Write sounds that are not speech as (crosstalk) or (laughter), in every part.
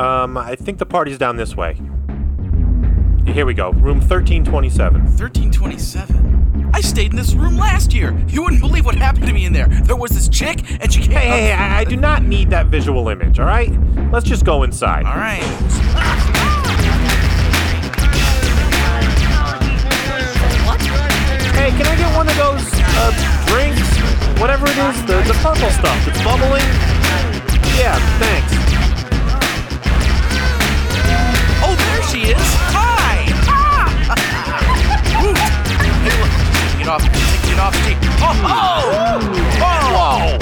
Um, I think the party's down this way. Here we go. Room 1327. 1327. I stayed in this room last year. You wouldn't believe what happened to me in there. There was this chick, and she came. Hey, hey, hey, I, I do not need that visual image, all right? Let's just go inside. All right. Hey, can I get one of those uh, drinks? Whatever it is, the, the purple stuff that's bubbling? Off. Take it off. Take. Oh, oh. Oh. Whoa!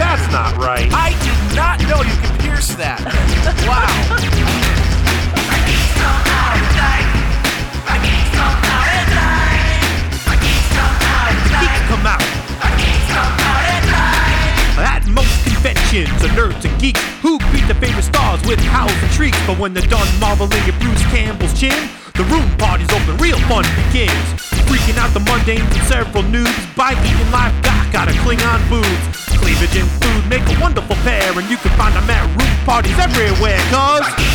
That's not right. I did not know you could pierce that. (laughs) Wow. Geeks come out. At most conventions of nerds and geeks who greet the favorite stars with howls and shrieks. But when they're done marveling at Bruce Campbell's chin, the room party's open, real fun begins. Freaking out the mundanes and several noobs by eating out of Klingon foods. Cleavage and food make a wonderful pair, and you can find them at room parties everywhere, cuz.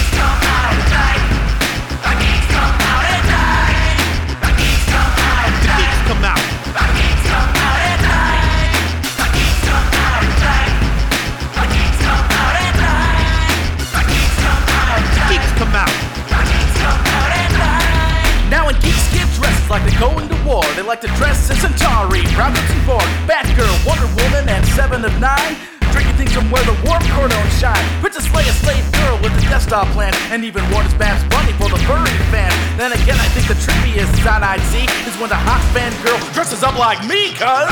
Like they're going to war, they like to dress as Centauri, Robinson Borg, Batgirl, Wonder Woman, and Seven of Nine. Drinking things from where the warp core don't shine. Princess Leia, slave girl with the desktop plan, and even Warner's Babs Bunny for the furry fan. Then again, I think the trippiest sign I'd see is when the hot fan girl dresses up like me, cuz.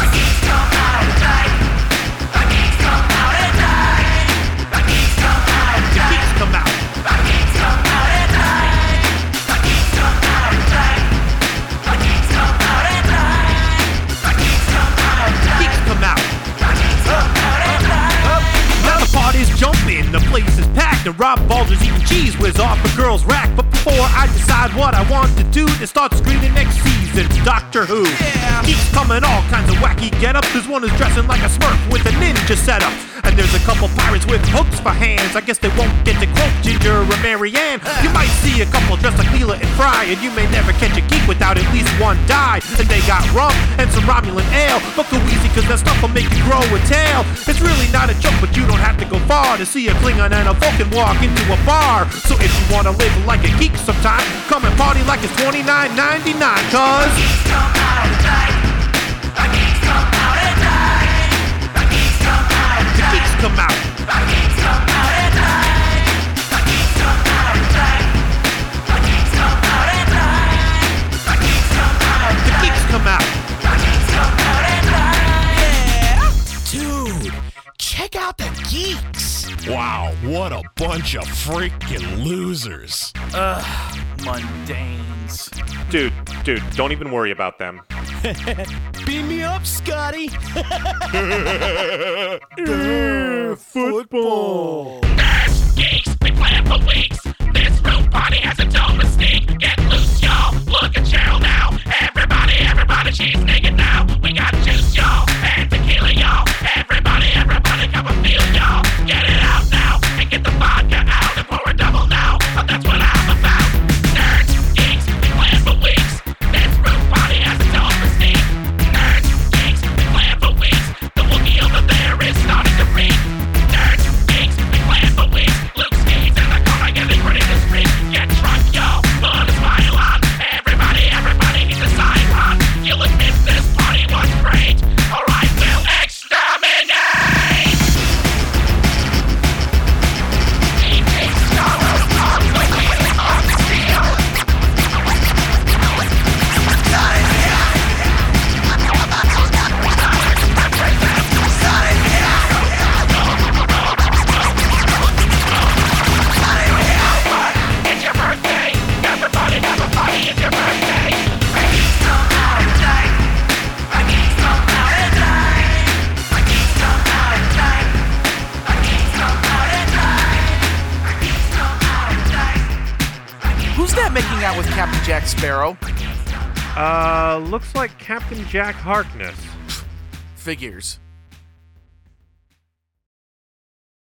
Come out. And Rob Baldur's eating Cheez Whiz off a girl's rack. But before I decide what I want to do, they start screaming next season, Doctor Who. Yeah. Geeks come in all kinds of wacky get-ups. There's one who's dressing like a smurf with a ninja setup. And there's a couple pirates with hooks for hands. I guess they won't get to quote Ginger or Mary Ann. You might see a couple dressed like Leela and Fry, and you may never catch a geek without at least one die. And they got rum and some Romulan ale. But go easy, cause that stuff will make you grow a tail. It's really not a joke, but you don't have to go far to see a Klingon and a Vulcan walk into a bar. So if you wanna live like a geek sometime, come and party like it's $29.99, cuz. Wow, what a bunch of freaking losers. Ugh, mundanes. Dude, dude, don't even worry about them. (laughs) Beam me up, Scotty. (laughs) Football. Geeks, we plan for weeks. This room party has a dull mystique. Captain Jack Sparrow? Uh, looks like Captain Jack Harkness. Figures.